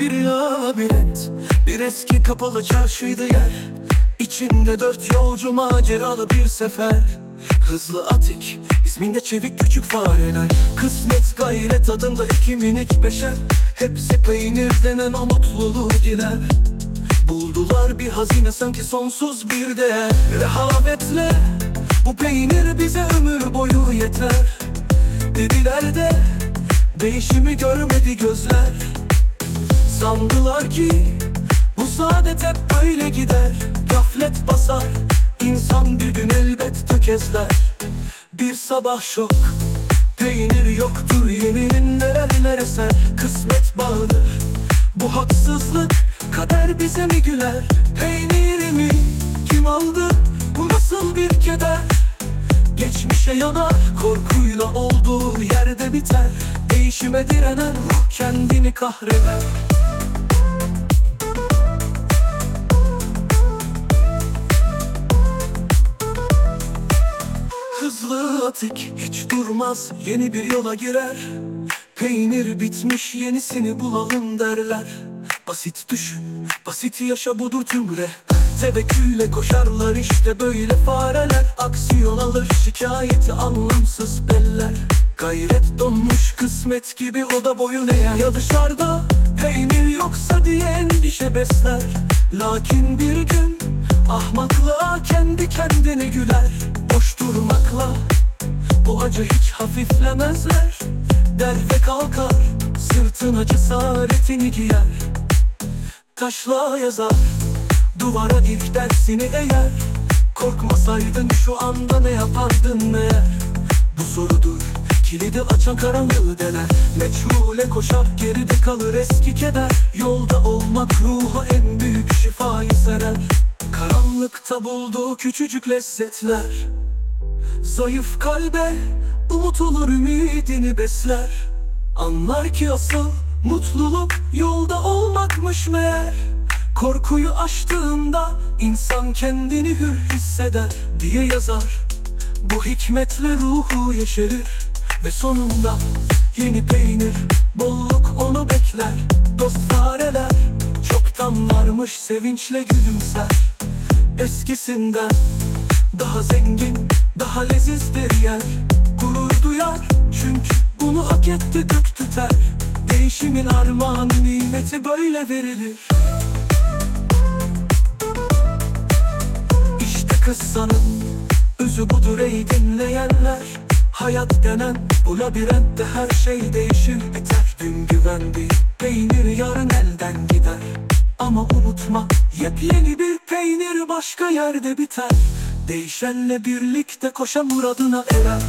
Bir labirent Bir eski kapalı çarşıydı yer. İçinde dört yolcu maceralı bir sefer. Hızlı atik isminde çevik küçük fareler. Kısmet gayret adında iki minik beşer. Hepsi peynir denen o mutluluğu diler Buldular bir hazine sanki sonsuz bir değer. Rehavetle bu peynir bize ömür boyu yeter. Dediler de değişimi görmedi gözler. Sandılar ki bu saadet hep böyle gider. Gaflet basar insan bir gün elbet tökezler. Bir sabah şok Peynir yoktur yeminin nerelere ser. Kısmet bağlı bu haksızlık Kader bize mi güler? Peynirimi kim aldı Bu nasıl bir keder? Geçmişe yanar korkuyla olduğu yerde biter Değişime direnen kendini kahreder Hızlı atik hiç durmaz yeni bir yola girer. Peynir bitmiş yenisini bulalım derler. Basit düşün, basit yaşa budur tümre Tevekkülle koşarlar işte böyle fareler. Aksiyon alır şikayeti anlamsız beller Gayret donmuş kısmet gibi o da boyun eğer. Ya dışarıda peynir yoksa diye endişe besler. Lakin bir gün ahmaklığa kendi kendine güler. Boş durmakla bu acı hiç hafiflemezler. Der ve kalkar Sırtına cesaretini giyer. Taşla yazar Duvara ilk dersini eğer. Korkmasaydın şu anda ne yapardın meğer? Bu sorudur Kilidi açan karanlığı dener Meçhule koşar geride kalır eski keder. Yolda olmak ruha en büyük şifayı serer. Karanlıkta bulduğu küçücük lezzetler. Zayıf kalbe umut olur ümidini besler. Anlar ki asıl mutluluk yolda olmakmış meğer. Korkuyu aştığında insan kendini hür hisseder diye yazar. Bu hikmetle ruhu yeşerir ve sonunda yeni peynir Bolluk onu bekler. Dost fareler Çoktan varmış sevinçle gülümser. Eskisinden daha zengin, daha lezizdir yer. Gurur duyar çünkü bunu hak etti gök tüter. Değişimin armağanı nimeti böyle verilir. İşte kıssanın özü budur ey dinleyenler Hayat denen bu labirentte her şey değişir. Biter Dün güvendiğin peynir yarın elden gider. Ama unutma yepyeni bir peynir başka yerde biter. Değişenle birlikte koşan muradına erer